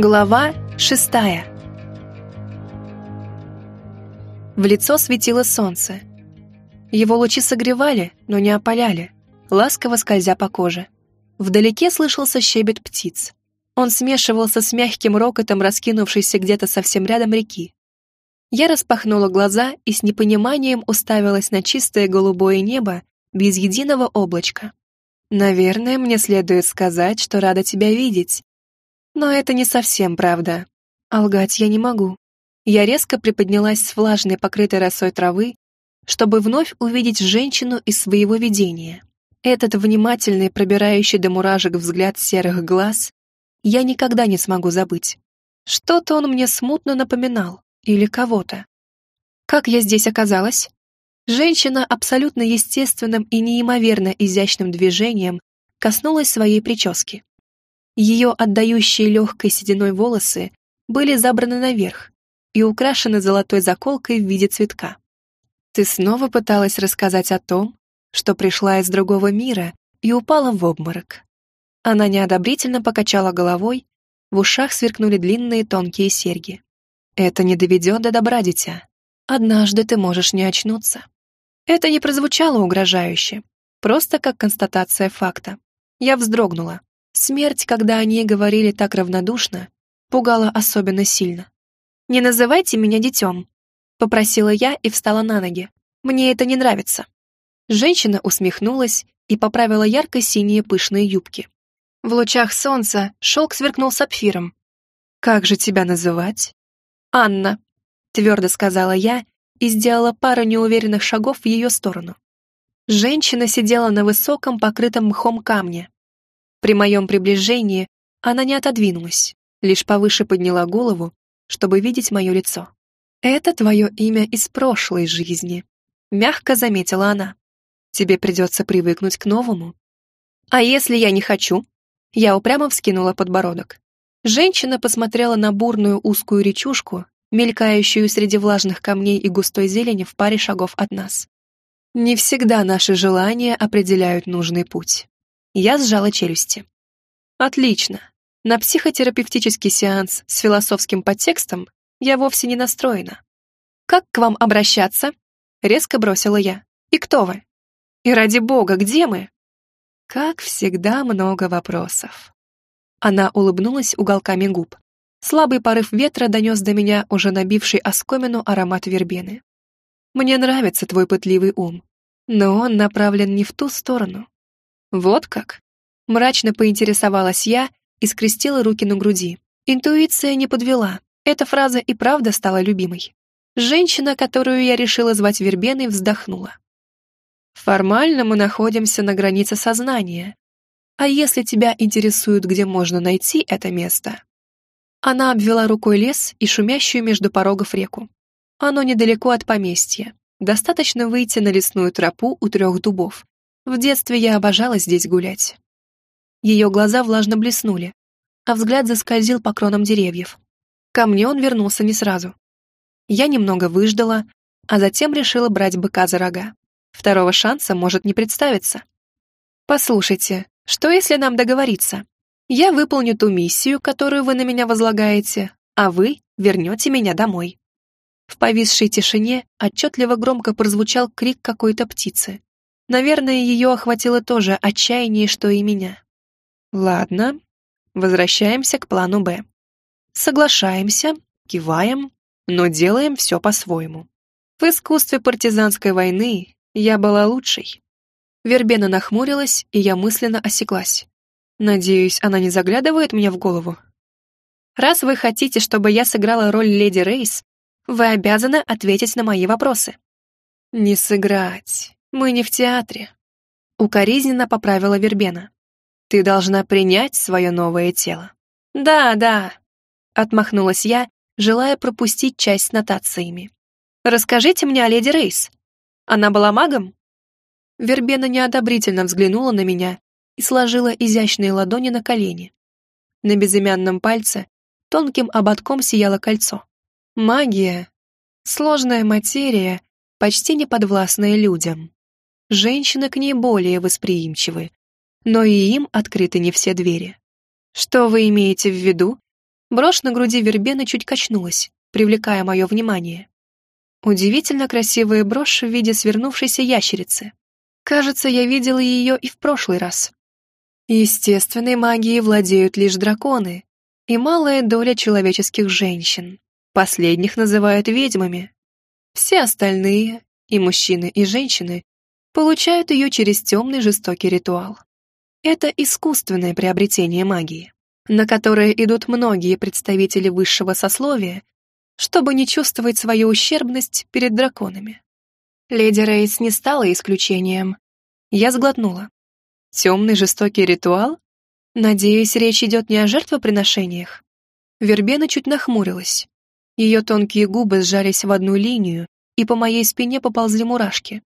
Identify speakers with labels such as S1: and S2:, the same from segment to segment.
S1: Глава шестая В лицо светило солнце. Его лучи согревали, но не опаляли, ласково скользя по коже. Вдалеке слышался щебет птиц. Он смешивался с мягким рокотом, раскинувшейся где-то совсем рядом реки. Я распахнула глаза и с непониманием уставилась на чистое голубое небо без единого облачка. «Наверное, мне следует сказать, что рада тебя видеть», но это не совсем правда. А лгать я не могу. Я резко приподнялась с влажной, покрытой росой травы, чтобы вновь увидеть женщину из своего видения. Этот внимательный, пробирающий до муражек взгляд серых глаз я никогда не смогу забыть. Что-то он мне смутно напоминал. Или кого-то. Как я здесь оказалась? Женщина абсолютно естественным и неимоверно изящным движением коснулась своей прически. Ее отдающие легкой сединой волосы были забраны наверх и украшены золотой заколкой в виде цветка. Ты снова пыталась рассказать о том, что пришла из другого мира и упала в обморок. Она неодобрительно покачала головой, в ушах сверкнули длинные тонкие серьги. Это не доведет до добра, дитя. Однажды ты можешь не очнуться. Это не прозвучало угрожающе, просто как констатация факта. Я вздрогнула. Смерть, когда о ней говорили так равнодушно, пугала особенно сильно. «Не называйте меня детем», — попросила я и встала на ноги. «Мне это не нравится». Женщина усмехнулась и поправила ярко-синие пышные юбки. В лучах солнца шелк сверкнул сапфиром. «Как же тебя называть?» «Анна», — твердо сказала я и сделала пару неуверенных шагов в ее сторону. Женщина сидела на высоком, покрытом мхом камне, при моем приближении она не отодвинулась, лишь повыше подняла голову, чтобы видеть мое лицо. «Это твое имя из прошлой жизни», — мягко заметила она. «Тебе придется привыкнуть к новому». «А если я не хочу?» Я упрямо вскинула подбородок. Женщина посмотрела на бурную узкую речушку, мелькающую среди влажных камней и густой зелени в паре шагов от нас. Не всегда наши желания определяют нужный путь. Я сжала челюсти. Отлично. На психотерапевтический сеанс с философским подтекстом я вовсе не настроена. Как к вам обращаться? Резко бросила я. И кто вы? И ради бога, где мы? Как всегда, много вопросов. Она улыбнулась уголками губ. Слабый порыв ветра донес до меня уже набивший оскомину аромат вербены. Мне нравится твой пытливый ум, но он направлен не в ту сторону. «Вот как?» Мрачно поинтересовалась я и скрестила руки на груди. Интуиция не подвела. Эта фраза и правда стала любимой. Женщина, которую я решила звать Вербеной, вздохнула. «Формально мы находимся на границе сознания. А если тебя интересует, где можно найти это место?» Она обвела рукой лес и шумящую между порогов реку. Оно недалеко от поместья. Достаточно выйти на лесную тропу у трех дубов, в детстве я обожала здесь гулять. Ее глаза влажно блеснули, а взгляд заскользил по кронам деревьев. Ко мне он вернулся не сразу. Я немного выждала, а затем решила брать быка за рога. Второго шанса может не представиться. «Послушайте, что если нам договориться? Я выполню ту миссию, которую вы на меня возлагаете, а вы вернете меня домой». В повисшей тишине отчетливо громко прозвучал крик какой-то птицы. Наверное, ее охватило тоже отчаяние, что и меня. Ладно, возвращаемся к плану «Б». Соглашаемся, киваем, но делаем все по-своему. В искусстве партизанской войны я была лучшей. Вербена нахмурилась, и я мысленно осеклась. Надеюсь, она не заглядывает мне в голову. Раз вы хотите, чтобы я сыграла роль леди Рейс, вы обязаны ответить на мои вопросы. Не сыграть. Мы не в театре. Укоризненно поправила Вербена. Ты должна принять свое новое тело. Да, да. Отмахнулась я, желая пропустить часть с нотациями. Расскажите мне о леди Рейс. Она была магом? Вербена неодобрительно взглянула на меня и сложила изящные ладони на колени. На безымянном пальце тонким ободком сияло кольцо. Магия — сложная материя, почти не подвластная людям женщины к ней более восприимчивы, но и им открыты не все двери. Что вы имеете в виду? Брошь на груди вербены чуть качнулась, привлекая мое внимание. Удивительно красивая брошь в виде свернувшейся ящерицы. Кажется, я видела ее и в прошлый раз. Естественной магией владеют лишь драконы и малая доля человеческих женщин. Последних называют ведьмами. Все остальные, и мужчины, и женщины, получают ее через темный жестокий ритуал. Это искусственное приобретение магии, на которое идут многие представители высшего сословия чтобы не чувствовать свою ущербность перед драконами. Леди Рейс не стала исключением. Я сглотнула. Темный жестокий ритуал? Надеюсь, речь идет не о жертвоприношениях. Вербена чуть нахмурилась. Ее тонкие губы сжались в одну линию, и по моей спине поползли мурашки.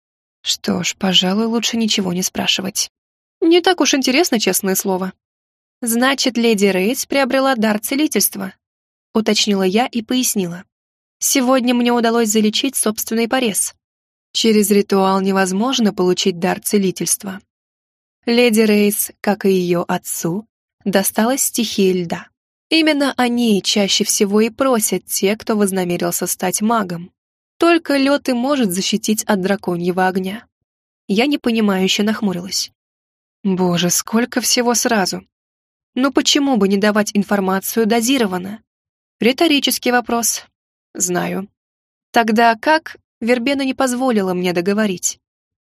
S1: Что ж, пожалуй, лучше ничего не спрашивать. Не так уж интересно, честное слово. Значит, леди Рейс приобрела дар целительства, уточнила я и пояснила. Сегодня мне удалось залечить собственный порез. Через ритуал невозможно получить дар целительства. Леди Рейс, как и ее отцу, досталась стихии льда. Именно они чаще всего и просят те, кто вознамерился стать магом. Только лед и может защитить от драконьего огня. Я непонимающе нахмурилась. Боже, сколько всего сразу. Ну почему бы не давать информацию дозированно? Риторический вопрос. Знаю. Тогда как Вербена не позволила мне договорить?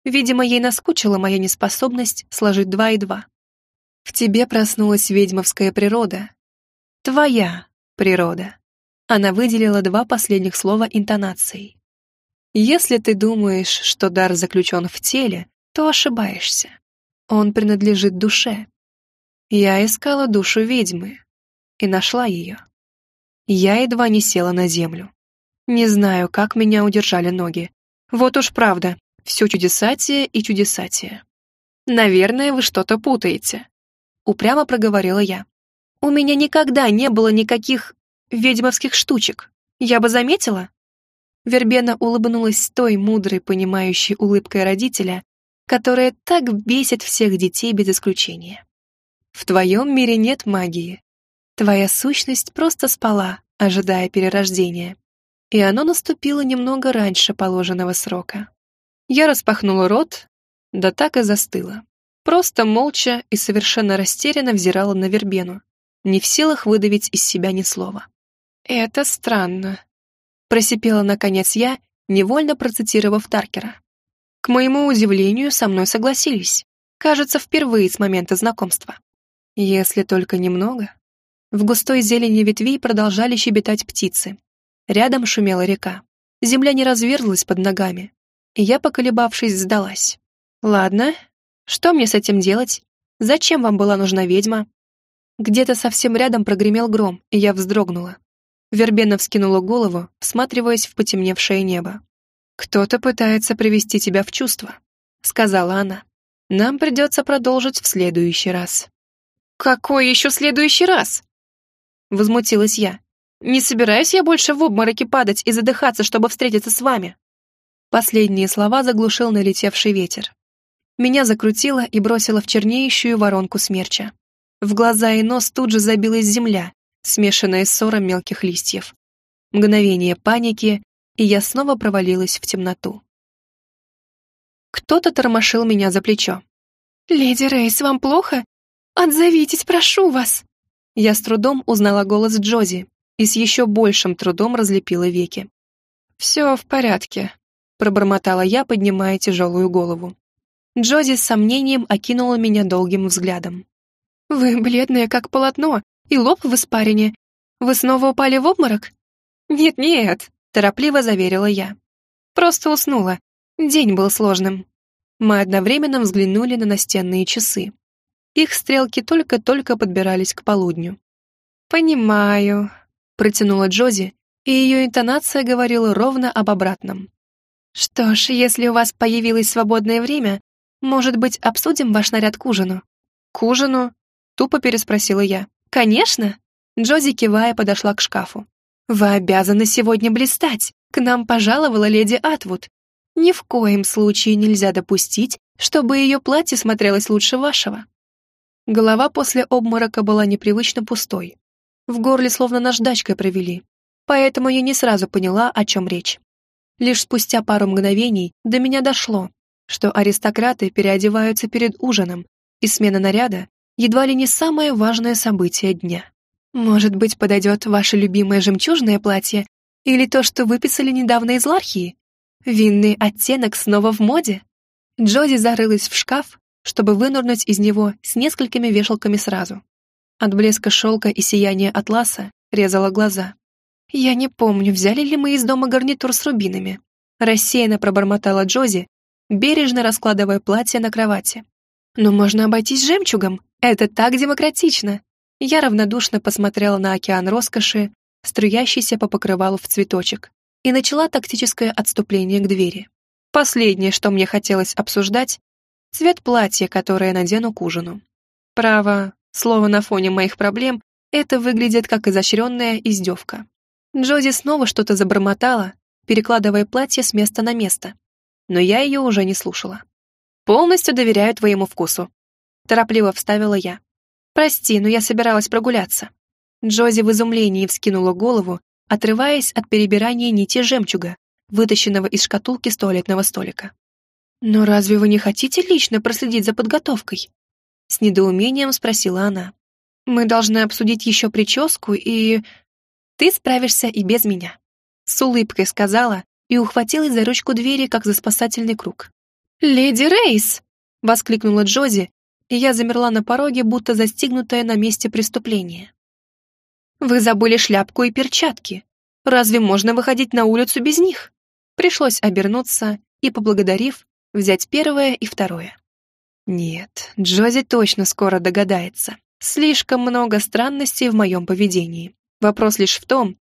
S1: Видимо, ей наскучила моя неспособность сложить два и два. В тебе проснулась ведьмовская природа. Твоя природа. Она выделила два последних слова интонацией. Если ты думаешь, что дар заключен в теле, то ошибаешься. Он принадлежит душе. Я искала душу ведьмы и нашла ее. Я едва не села на землю. Не знаю, как меня удержали ноги. Вот уж правда, все чудесатие и чудесатие. Наверное, вы что-то путаете. Упрямо проговорила я. У меня никогда не было никаких ведьмовских штучек. Я бы заметила. Вербена улыбнулась той мудрой, понимающей улыбкой родителя, которая так бесит всех детей без исключения. В твоем мире нет магии, Твоя сущность просто спала, ожидая перерождения. И оно наступило немного раньше положенного срока. Я распахнула рот, да так и застыла. Просто молча и совершенно растерянно взирала на вербену, не в силах выдавить из себя ни слова. «Это странно», — просипела наконец я, невольно процитировав Таркера. К моему удивлению, со мной согласились. Кажется, впервые с момента знакомства. Если только немного. В густой зелени ветвей продолжали щебетать птицы. Рядом шумела река. Земля не разверзлась под ногами. И я, поколебавшись, сдалась. «Ладно, что мне с этим делать? Зачем вам была нужна ведьма?» Где-то совсем рядом прогремел гром, и я вздрогнула. Вербена вскинула голову, всматриваясь в потемневшее небо. «Кто-то пытается привести тебя в чувство», — сказала она. «Нам придется продолжить в следующий раз». «Какой еще следующий раз?» Возмутилась я. «Не собираюсь я больше в обмороке падать и задыхаться, чтобы встретиться с вами». Последние слова заглушил налетевший ветер. Меня закрутило и бросило в чернеющую воронку смерча. В глаза и нос тут же забилась земля, смешанная с ссором мелких листьев. Мгновение паники, и я снова провалилась в темноту. Кто-то тормошил меня за плечо. «Леди Рейс, вам плохо? Отзовитесь, прошу вас!» Я с трудом узнала голос Джози и с еще большим трудом разлепила веки. «Все в порядке», — пробормотала я, поднимая тяжелую голову. Джози с сомнением окинула меня долгим взглядом. «Вы бледная, как полотно, и лоб в испарине. Вы снова упали в обморок?» «Нет-нет», — торопливо заверила я. «Просто уснула. День был сложным». Мы одновременно взглянули на настенные часы. Их стрелки только-только подбирались к полудню. «Понимаю», — протянула Джози, и ее интонация говорила ровно об обратном. «Что ж, если у вас появилось свободное время, может быть, обсудим ваш наряд к ужину?» «К ужину?» — тупо переспросила я. «Конечно!» Джози, кивая, подошла к шкафу. «Вы обязаны сегодня блистать. К нам пожаловала леди Атвуд. Ни в коем случае нельзя допустить, чтобы ее платье смотрелось лучше вашего». Голова после обморока была непривычно пустой. В горле словно наждачкой провели, поэтому я не сразу поняла, о чем речь. Лишь спустя пару мгновений до меня дошло, что аристократы переодеваются перед ужином, и смена наряда едва ли не самое важное событие дня. Может быть, подойдет ваше любимое жемчужное платье или то, что выписали недавно из Лархии? Винный оттенок снова в моде? Джоди зарылась в шкаф, чтобы вынурнуть из него с несколькими вешалками сразу. От блеска шелка и сияния атласа резала глаза. «Я не помню, взяли ли мы из дома гарнитур с рубинами?» Рассеянно пробормотала Джози, бережно раскладывая платье на кровати. «Но можно обойтись жемчугом. Это так демократично!» Я равнодушно посмотрела на океан роскоши, струящийся по покрывалу в цветочек, и начала тактическое отступление к двери. Последнее, что мне хотелось обсуждать, цвет платья, которое надену к ужину. Право, слово на фоне моих проблем, это выглядит как изощренная издевка. Джози снова что-то забормотала, перекладывая платье с места на место. Но я ее уже не слушала. «Полностью доверяю твоему вкусу», — торопливо вставила я. «Прости, но я собиралась прогуляться». Джози в изумлении вскинула голову, отрываясь от перебирания нити жемчуга, вытащенного из шкатулки с туалетного столика. «Но разве вы не хотите лично проследить за подготовкой?» С недоумением спросила она. «Мы должны обсудить еще прическу и...» «Ты справишься и без меня», — с улыбкой сказала и ухватилась за ручку двери, как за спасательный круг. «Леди Рейс!» — воскликнула Джози, и я замерла на пороге, будто застигнутая на месте преступления. «Вы забыли шляпку и перчатки. Разве можно выходить на улицу без них?» Пришлось обернуться и, поблагодарив, взять первое и второе. Нет, Джози точно скоро догадается. Слишком много странностей в моем поведении. Вопрос лишь в том,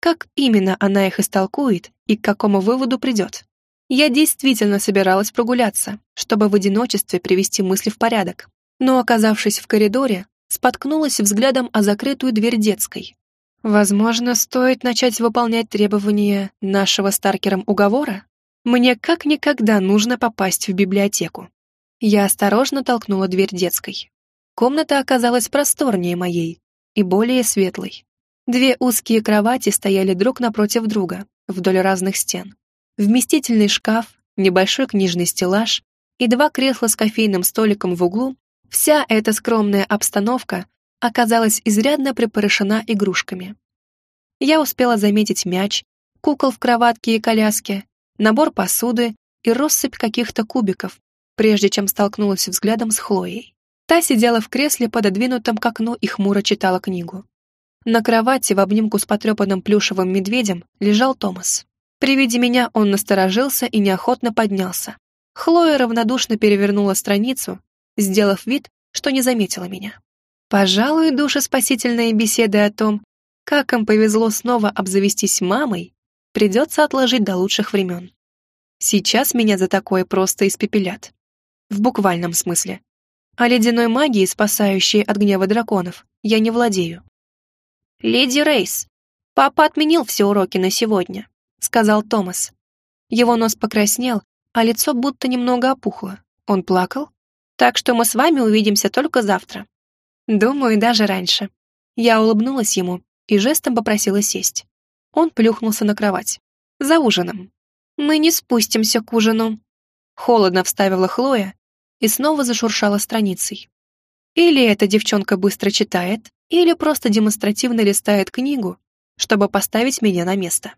S1: как именно она их истолкует и к какому выводу придет. Я действительно собиралась прогуляться, чтобы в одиночестве привести мысли в порядок, но, оказавшись в коридоре, споткнулась взглядом о закрытую дверь детской. Возможно, стоит начать выполнять требования нашего Старкером уговора? Мне как никогда нужно попасть в библиотеку. Я осторожно толкнула дверь детской. Комната оказалась просторнее моей и более светлой. Две узкие кровати стояли друг напротив друга, вдоль разных стен вместительный шкаф, небольшой книжный стеллаж и два кресла с кофейным столиком в углу, вся эта скромная обстановка оказалась изрядно припорошена игрушками. Я успела заметить мяч, кукол в кроватке и коляске, набор посуды и россыпь каких-то кубиков, прежде чем столкнулась взглядом с Хлоей. Та сидела в кресле, пододвинутом к окну, и хмуро читала книгу. На кровати в обнимку с потрепанным плюшевым медведем лежал Томас. При виде меня он насторожился и неохотно поднялся. Хлоя равнодушно перевернула страницу, сделав вид, что не заметила меня. Пожалуй, душеспасительные беседы о том, как им повезло снова обзавестись мамой, придется отложить до лучших времен. Сейчас меня за такое просто испепелят. В буквальном смысле. А ледяной магии, спасающей от гнева драконов, я не владею. «Леди Рейс, папа отменил все уроки на сегодня сказал Томас. Его нос покраснел, а лицо будто немного опухло. Он плакал? Так что мы с вами увидимся только завтра. Думаю, даже раньше. Я улыбнулась ему и жестом попросила сесть. Он плюхнулся на кровать. За ужином. Мы не спустимся к ужину. Холодно вставила Хлоя и снова зашуршала страницей. Или эта девчонка быстро читает, или просто демонстративно листает книгу, чтобы поставить меня на место.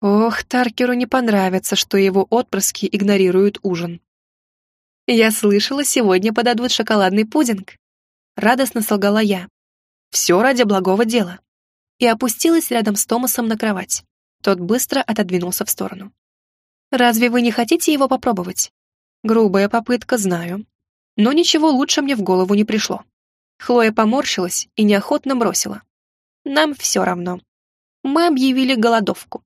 S1: Ох, Таркеру не понравится, что его отпрыски игнорируют ужин. «Я слышала, сегодня подадут шоколадный пудинг», — радостно солгала я. «Все ради благого дела». И опустилась рядом с Томасом на кровать. Тот быстро отодвинулся в сторону. «Разве вы не хотите его попробовать?» Грубая попытка, знаю. Но ничего лучше мне в голову не пришло. Хлоя поморщилась и неохотно бросила. «Нам все равно. Мы объявили голодовку.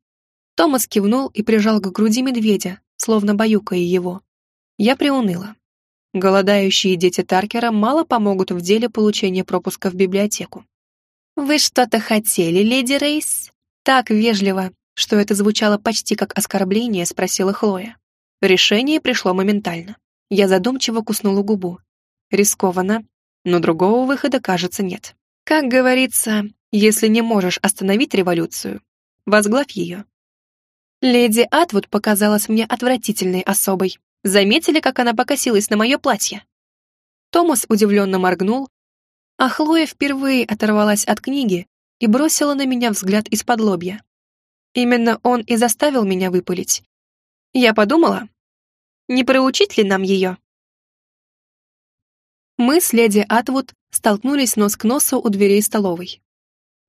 S1: Томас кивнул и прижал к груди медведя, словно баюкая его. Я приуныла. Голодающие дети Таркера мало помогут в деле получения пропуска в библиотеку. «Вы что-то хотели, леди Рейс?» Так вежливо, что это звучало почти как оскорбление, спросила Хлоя. Решение пришло моментально. Я задумчиво куснула губу. Рискованно, но другого выхода, кажется, нет. Как говорится, Если не можешь остановить революцию, возглавь ее. Леди Атвуд показалась мне отвратительной особой. Заметили, как она покосилась на мое платье? Томас удивленно моргнул, а Хлоя впервые оторвалась от книги и бросила на меня взгляд из-под лобья. Именно он и заставил меня выпалить. Я подумала, не проучить ли нам ее? Мы с леди Атвуд столкнулись нос к носу у дверей столовой.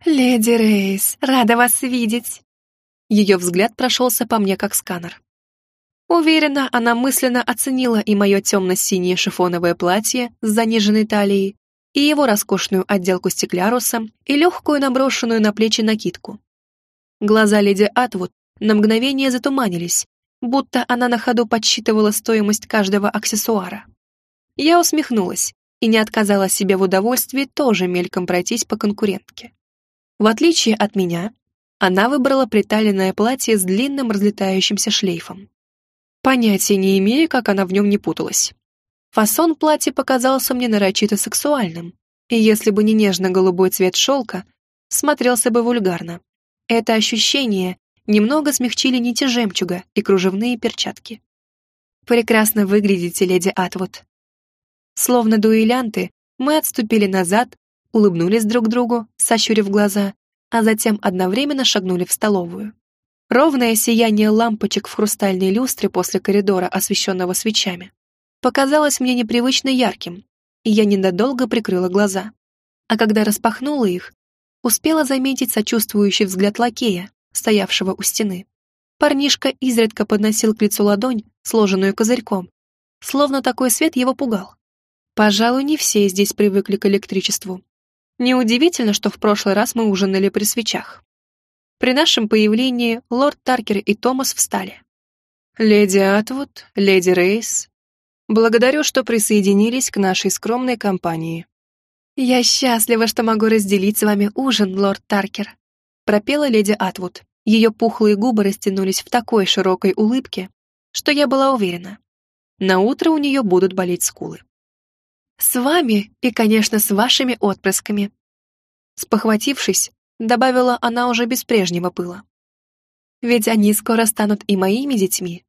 S1: «Леди Рейс, рада вас видеть!» Ее взгляд прошелся по мне как сканер. Уверена, она мысленно оценила и мое темно-синее шифоновое платье с заниженной талией, и его роскошную отделку стеклярусом, и легкую наброшенную на плечи накидку. Глаза леди Атвуд на мгновение затуманились, будто она на ходу подсчитывала стоимость каждого аксессуара. Я усмехнулась и не отказала себе в удовольствии тоже мельком пройтись по конкурентке. В отличие от меня, она выбрала приталенное платье с длинным разлетающимся шлейфом. Понятия не имею, как она в нем не путалась. Фасон платья показался мне нарочито сексуальным, и если бы не нежно-голубой цвет шелка, смотрелся бы вульгарно. Это ощущение немного смягчили нити жемчуга и кружевные перчатки. «Прекрасно выглядите, леди Атвуд». Словно дуэлянты, мы отступили назад, улыбнулись друг другу, сощурив глаза, а затем одновременно шагнули в столовую. Ровное сияние лампочек в хрустальной люстре после коридора, освещенного свечами, показалось мне непривычно ярким, и я ненадолго прикрыла глаза. А когда распахнула их, успела заметить сочувствующий взгляд лакея, стоявшего у стены. Парнишка изредка подносил к лицу ладонь, сложенную козырьком, словно такой свет его пугал. Пожалуй, не все здесь привыкли к электричеству, Неудивительно, что в прошлый раз мы ужинали при свечах. При нашем появлении лорд Таркер и Томас встали. «Леди Атвуд, леди Рейс, благодарю, что присоединились к нашей скромной компании». «Я счастлива, что могу разделить с вами ужин, лорд Таркер», пропела леди Атвуд. Ее пухлые губы растянулись в такой широкой улыбке, что я была уверена. На утро у нее будут болеть скулы. С вами и, конечно, с вашими отпрысками. Спохватившись, добавила она уже без прежнего пыла. Ведь они скоро станут и моими детьми.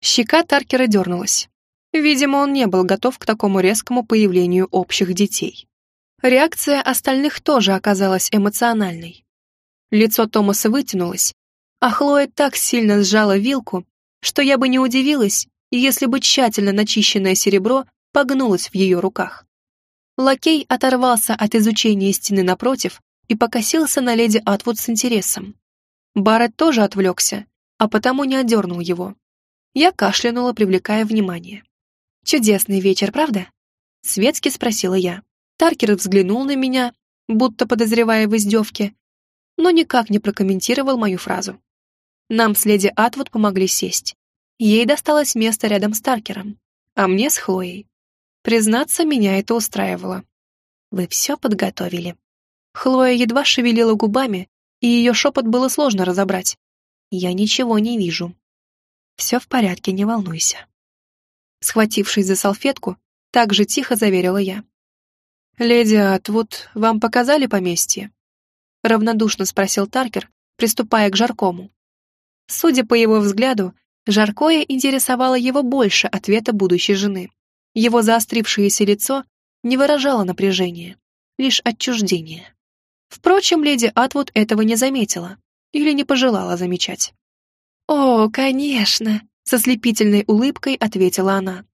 S1: Щека Таркера дернулась. Видимо, он не был готов к такому резкому появлению общих детей. Реакция остальных тоже оказалась эмоциональной. Лицо Томаса вытянулось, а Хлоя так сильно сжала вилку, что я бы не удивилась, если бы тщательно начищенное серебро погнулась в ее руках. Лакей оторвался от изучения стены напротив и покосился на леди Атвуд с интересом. Барретт тоже отвлекся, а потому не одернул его. Я кашлянула, привлекая внимание. «Чудесный вечер, правда?» Светски спросила я. Таркер взглянул на меня, будто подозревая в издевке, но никак не прокомментировал мою фразу. Нам с леди Атвуд помогли сесть. Ей досталось место рядом с Таркером, а мне с Хлоей. Признаться, меня это устраивало. Вы все подготовили. Хлоя едва шевелила губами, и ее шепот было сложно разобрать. Я ничего не вижу. Все в порядке, не волнуйся. Схватившись за салфетку, так же тихо заверила я. «Леди Атвуд, вам показали поместье?» Равнодушно спросил Таркер, приступая к Жаркому. Судя по его взгляду, Жаркое интересовало его больше ответа будущей жены. Его заострившееся лицо не выражало напряжения, лишь отчуждение. Впрочем, леди Атвуд этого не заметила или не пожелала замечать. «О, конечно!» — со слепительной улыбкой ответила она.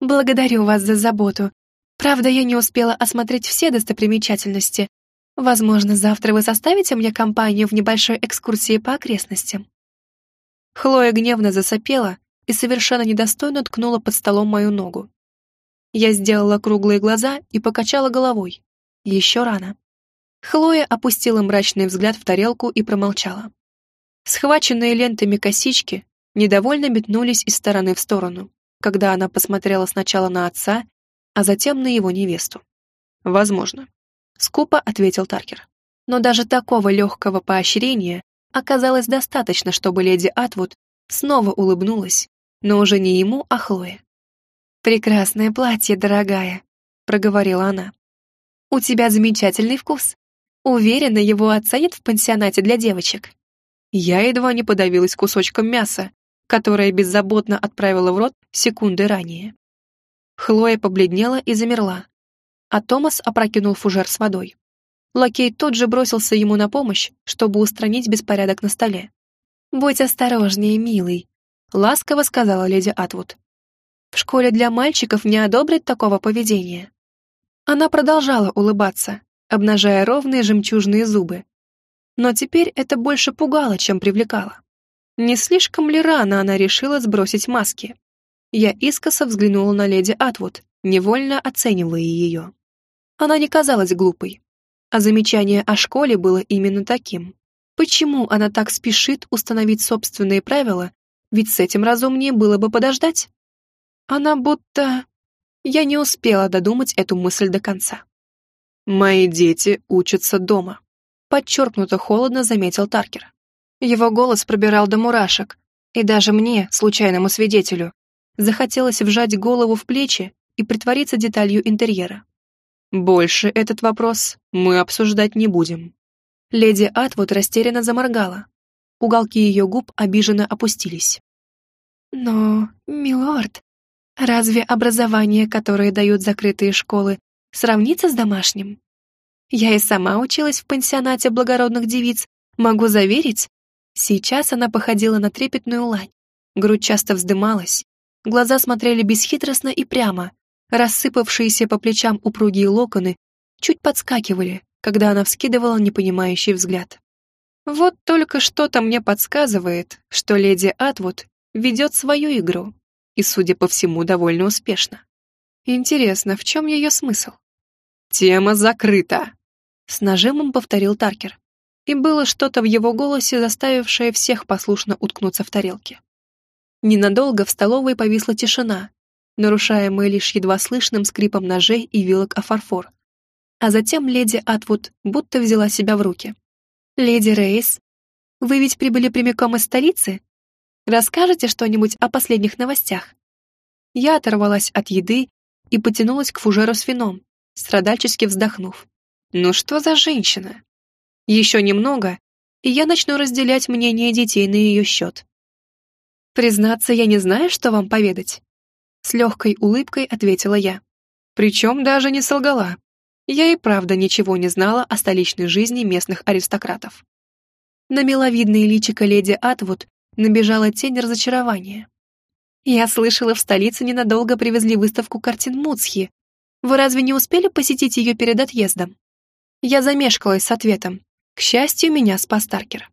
S1: «Благодарю вас за заботу. Правда, я не успела осмотреть все достопримечательности. Возможно, завтра вы составите мне компанию в небольшой экскурсии по окрестностям». Хлоя гневно засопела и совершенно недостойно ткнула под столом мою ногу. Я сделала круглые глаза и покачала головой. Еще рано. Хлоя опустила мрачный взгляд в тарелку и промолчала. Схваченные лентами косички недовольно метнулись из стороны в сторону, когда она посмотрела сначала на отца, а затем на его невесту. «Возможно», — скупо ответил Таркер. Но даже такого легкого поощрения оказалось достаточно, чтобы леди Атвуд снова улыбнулась, но уже не ему, а Хлое. «Прекрасное платье, дорогая», — проговорила она. «У тебя замечательный вкус. Уверена, его оценят в пансионате для девочек. Я едва не подавилась кусочком мяса, которое беззаботно отправила в рот секунды ранее. Хлоя побледнела и замерла, а Томас опрокинул фужер с водой. Лакей тот же бросился ему на помощь, чтобы устранить беспорядок на столе. «Будь осторожнее, милый», — ласково сказала леди Атвуд. «В школе для мальчиков не одобрят такого поведения». Она продолжала улыбаться, обнажая ровные жемчужные зубы. Но теперь это больше пугало, чем привлекало. Не слишком ли рано она решила сбросить маски? Я искоса взглянула на леди Атвуд, невольно оценивая ее. Она не казалась глупой. А замечание о школе было именно таким. Почему она так спешит установить собственные правила, ведь с этим разумнее было бы подождать? Она будто... Я не успела додумать эту мысль до конца. «Мои дети учатся дома», — подчеркнуто холодно заметил Таркер. Его голос пробирал до мурашек, и даже мне, случайному свидетелю, захотелось вжать голову в плечи и притвориться деталью интерьера. Больше этот вопрос мы обсуждать не будем. Леди Атвуд растерянно заморгала. Уголки ее губ обиженно опустились. «Но, милорд, разве образование, которое дают закрытые школы, сравнится с домашним? Я и сама училась в пансионате благородных девиц, могу заверить, сейчас она походила на трепетную лань. Грудь часто вздымалась, глаза смотрели бесхитростно и прямо, Рассыпавшиеся по плечам упругие локоны чуть подскакивали, когда она вскидывала непонимающий взгляд. Вот только что-то мне подсказывает, что леди Атвуд ведет свою игру, и, судя по всему, довольно успешно. Интересно, в чем ее смысл? «Тема закрыта», — с нажимом повторил Таркер. И было что-то в его голосе, заставившее всех послушно уткнуться в тарелки. Ненадолго в столовой повисла тишина, нарушаемые лишь едва слышным скрипом ножей и вилок о фарфор. А затем леди Атвуд будто взяла себя в руки. «Леди Рейс, вы ведь прибыли прямиком из столицы? Расскажете что-нибудь о последних новостях?» Я оторвалась от еды и потянулась к фужеру с вином, страдальчески вздохнув. «Ну что за женщина?» «Еще немного, и я начну разделять мнение детей на ее счет». «Признаться, я не знаю, что вам поведать. С легкой улыбкой ответила я. Причем даже не солгала. Я и правда ничего не знала о столичной жизни местных аристократов. На миловидное личико леди Атвуд набежала тень разочарования. «Я слышала, в столице ненадолго привезли выставку картин Муцхи. Вы разве не успели посетить ее перед отъездом?» Я замешкалась с ответом. К счастью, меня спас Таркер.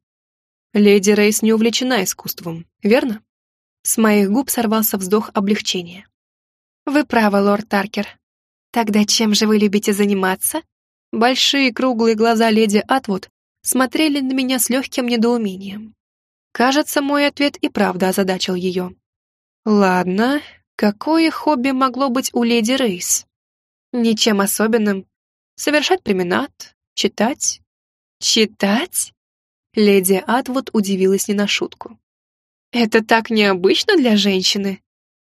S1: «Леди Рейс не увлечена искусством, верно?» С моих губ сорвался вздох облегчения. «Вы правы, лорд Таркер. Тогда чем же вы любите заниматься?» Большие круглые глаза леди Атвуд смотрели на меня с легким недоумением. Кажется, мой ответ и правда озадачил ее. «Ладно, какое хобби могло быть у леди Рейс?» «Ничем особенным. Совершать променад, читать». «Читать?» Леди Атвуд удивилась не на шутку. Это так необычно для женщины.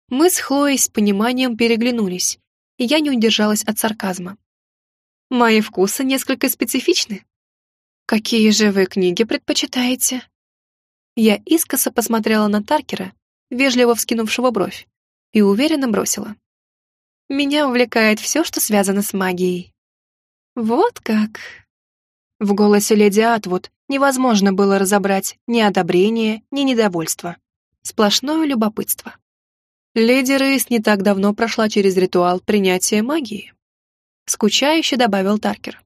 S1: Мы с Хлоей с пониманием переглянулись, и я не удержалась от сарказма. Мои вкусы несколько специфичны. Какие же вы книги предпочитаете? Я искоса посмотрела на Таркера, вежливо вскинувшего бровь, и уверенно бросила. Меня увлекает все, что связано с магией. Вот как. В голосе леди Атвуд невозможно было разобрать ни одобрение, ни недовольство. Сплошное любопытство. Леди Рейс не так давно прошла через ритуал принятия магии. Скучающе добавил Таркер.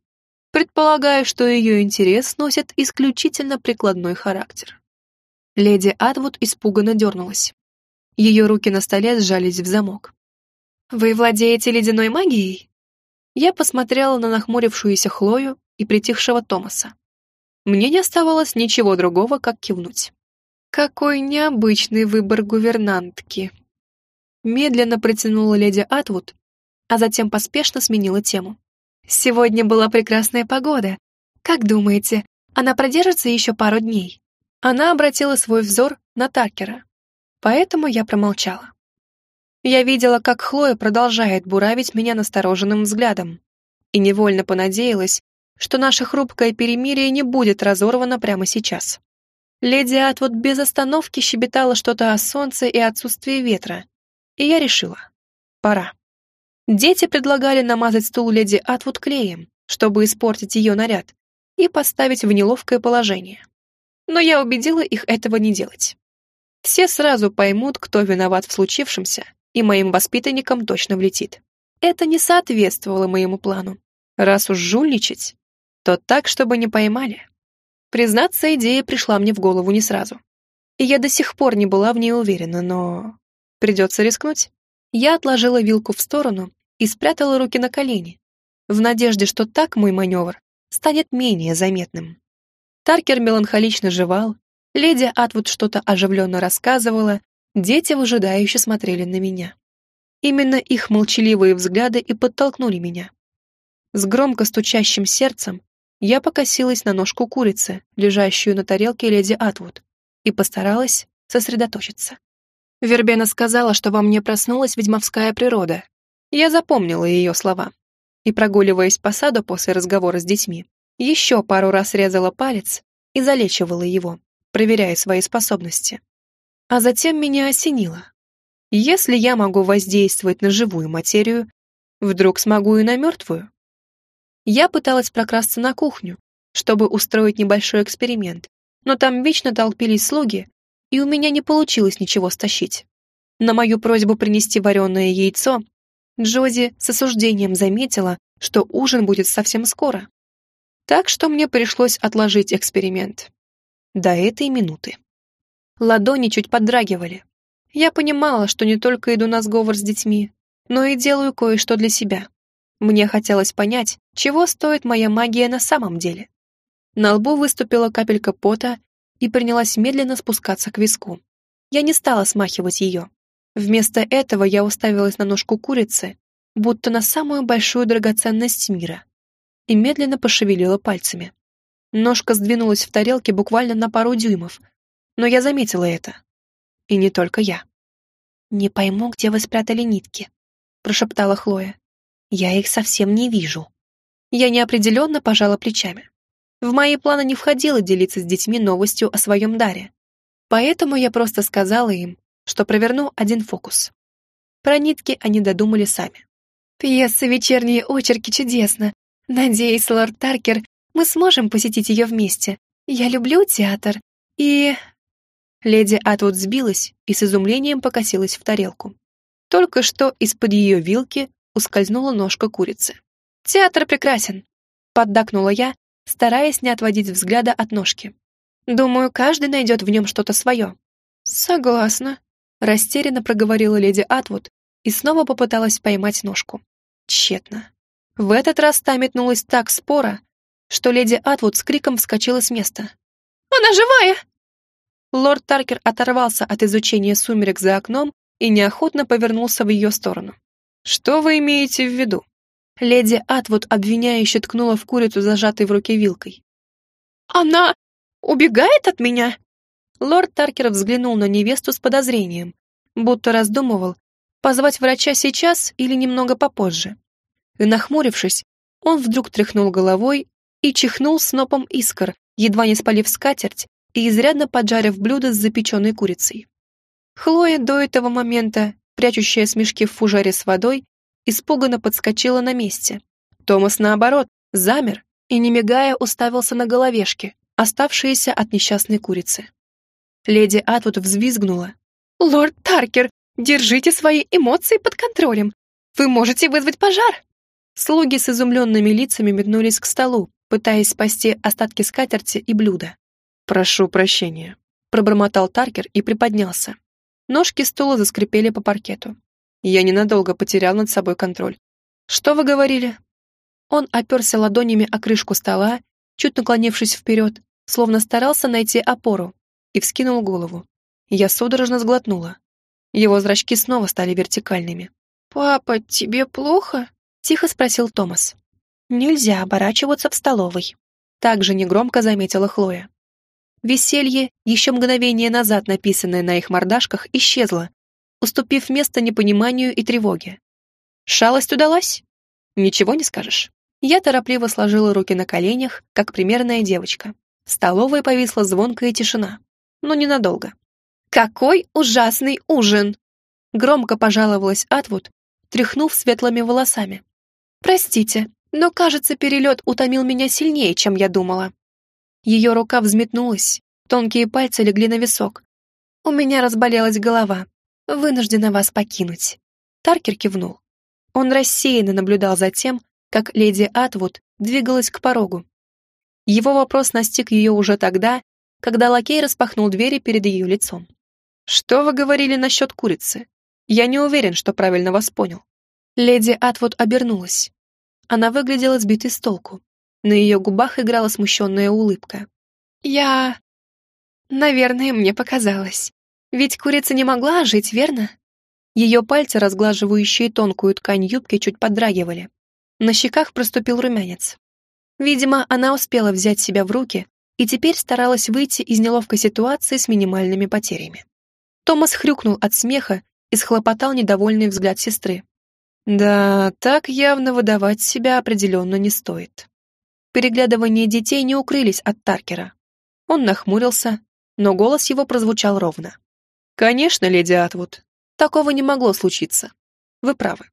S1: Предполагаю, что ее интерес носит исключительно прикладной характер. Леди Адвуд испуганно дернулась. Ее руки на столе сжались в замок. «Вы владеете ледяной магией?» Я посмотрела на нахмурившуюся Хлою и притихшего Томаса. Мне не оставалось ничего другого, как кивнуть. Какой необычный выбор гувернантки. Медленно протянула леди Атвуд, а затем поспешно сменила тему. Сегодня была прекрасная погода. Как думаете, она продержится еще пару дней? Она обратила свой взор на Такера, поэтому я промолчала. Я видела, как Хлоя продолжает буравить меня настороженным взглядом, и невольно понадеялась, что наше хрупкое перемирие не будет разорвано прямо сейчас. Леди Атвуд без остановки щебетала что-то о солнце и отсутствии ветра, и я решила — пора. Дети предлагали намазать стул леди Атвуд клеем, чтобы испортить ее наряд, и поставить в неловкое положение. Но я убедила их этого не делать. Все сразу поймут, кто виноват в случившемся, и моим воспитанникам точно влетит. Это не соответствовало моему плану. Раз уж жульничать, то так, чтобы не поймали. Признаться, идея пришла мне в голову не сразу. И я до сих пор не была в ней уверена, но... Придется рискнуть. Я отложила вилку в сторону и спрятала руки на колени, в надежде, что так мой маневр станет менее заметным. Таркер меланхолично жевал, леди Атвуд что-то оживленно рассказывала, дети выжидающе смотрели на меня. Именно их молчаливые взгляды и подтолкнули меня. С громко стучащим сердцем я покосилась на ножку курицы, лежащую на тарелке леди Атвуд, и постаралась сосредоточиться. Вербена сказала, что во мне проснулась ведьмовская природа. Я запомнила ее слова. И, прогуливаясь по саду после разговора с детьми, еще пару раз резала палец и залечивала его, проверяя свои способности. А затем меня осенило. Если я могу воздействовать на живую материю, вдруг смогу и на мертвую? Я пыталась прокрасться на кухню, чтобы устроить небольшой эксперимент, но там вечно толпились слуги, и у меня не получилось ничего стащить. На мою просьбу принести вареное яйцо Джози с осуждением заметила, что ужин будет совсем скоро. Так что мне пришлось отложить эксперимент. До этой минуты. Ладони чуть подрагивали. Я понимала, что не только иду на сговор с детьми, но и делаю кое-что для себя. Мне хотелось понять, чего стоит моя магия на самом деле. На лбу выступила капелька пота и принялась медленно спускаться к виску. Я не стала смахивать ее. Вместо этого я уставилась на ножку курицы, будто на самую большую драгоценность мира, и медленно пошевелила пальцами. Ножка сдвинулась в тарелке буквально на пару дюймов, но я заметила это. И не только я. «Не пойму, где вы спрятали нитки», — прошептала Хлоя. Я их совсем не вижу. Я неопределенно пожала плечами. В мои планы не входило делиться с детьми новостью о своем даре. Поэтому я просто сказала им, что проверну один фокус. Про нитки они додумали сами. Пьеса «Вечерние очерки» чудесно. Надеюсь, лорд Таркер, мы сможем посетить ее вместе. Я люблю театр. И... Леди Атвуд сбилась и с изумлением покосилась в тарелку. Только что из-под ее вилки ускользнула ножка курицы. «Театр прекрасен!» — поддакнула я, стараясь не отводить взгляда от ножки. «Думаю, каждый найдет в нем что-то свое». «Согласна», — растерянно проговорила леди Атвуд и снова попыталась поймать ножку. Тщетно. В этот раз та метнулась так споро, что леди Атвуд с криком вскочила с места. «Она живая!» Лорд Таркер оторвался от изучения сумерек за окном и неохотно повернулся в ее сторону. «Что вы имеете в виду?» Леди Атвуд обвиняюще ткнула в курицу, зажатой в руке вилкой. «Она убегает от меня?» Лорд Таркер взглянул на невесту с подозрением, будто раздумывал, позвать врача сейчас или немного попозже. И, нахмурившись, он вдруг тряхнул головой и чихнул снопом искр, едва не спалив скатерть и изрядно поджарив блюдо с запеченной курицей. Хлоя до этого момента прячущая смешки в фужере с водой, испуганно подскочила на месте. Томас, наоборот, замер и, не мигая, уставился на головешки, оставшиеся от несчастной курицы. Леди Атвуд взвизгнула. «Лорд Таркер, держите свои эмоции под контролем. Вы можете вызвать пожар!» Слуги с изумленными лицами метнулись к столу, пытаясь спасти остатки скатерти и блюда. «Прошу прощения», — пробормотал Таркер и приподнялся. Ножки стула заскрипели по паркету. Я ненадолго потерял над собой контроль. «Что вы говорили?» Он оперся ладонями о крышку стола, чуть наклонившись вперед, словно старался найти опору, и вскинул голову. Я судорожно сглотнула. Его зрачки снова стали вертикальными. «Папа, тебе плохо?» — тихо спросил Томас. «Нельзя оборачиваться в столовой», — также негромко заметила Хлоя. Веселье, еще мгновение назад написанное на их мордашках, исчезло, уступив место непониманию и тревоге. Шалость удалась? Ничего не скажешь. Я торопливо сложила руки на коленях, как примерная девочка. В столовой повисла звонкая тишина, но ненадолго. «Какой ужасный ужин!» Громко пожаловалась Атвуд, тряхнув светлыми волосами. «Простите, но, кажется, перелет утомил меня сильнее, чем я думала». Ее рука взметнулась, тонкие пальцы легли на висок. «У меня разболелась голова. Вынуждена вас покинуть». Таркер кивнул. Он рассеянно наблюдал за тем, как леди Атвуд двигалась к порогу. Его вопрос настиг ее уже тогда, когда лакей распахнул двери перед ее лицом. «Что вы говорили насчет курицы? Я не уверен, что правильно вас понял». Леди Атвуд обернулась. Она выглядела сбитой с толку. На ее губах играла смущенная улыбка. «Я... Наверное, мне показалось. Ведь курица не могла жить, верно?» Ее пальцы, разглаживающие тонкую ткань юбки, чуть подрагивали. На щеках проступил румянец. Видимо, она успела взять себя в руки и теперь старалась выйти из неловкой ситуации с минимальными потерями. Томас хрюкнул от смеха и схлопотал недовольный взгляд сестры. Да, так явно выдавать себя определенно не стоит. Переглядывания детей не укрылись от Таркера. Он нахмурился, но голос его прозвучал ровно. «Конечно, леди Атвуд, такого не могло случиться. Вы правы».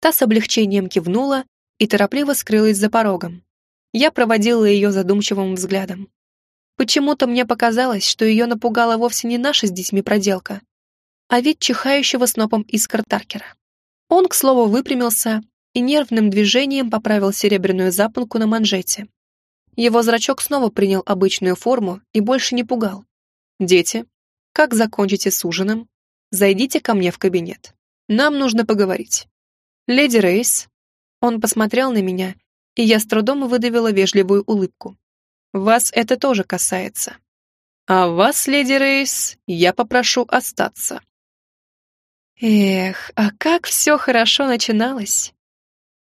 S1: Та с облегчением кивнула и торопливо скрылась за порогом. Я проводила ее задумчивым взглядом. Почему-то мне показалось, что ее напугала вовсе не наша с детьми проделка, а вид чихающего снопом искр Таркера. Он, к слову, выпрямился и нервным движением поправил серебряную запонку на манжете. Его зрачок снова принял обычную форму и больше не пугал. «Дети, как закончите с ужином, зайдите ко мне в кабинет. Нам нужно поговорить. Леди Рейс...» Он посмотрел на меня, и я с трудом выдавила вежливую улыбку. «Вас это тоже касается. А вас, леди Рейс, я попрошу остаться». Эх, а как все хорошо начиналось.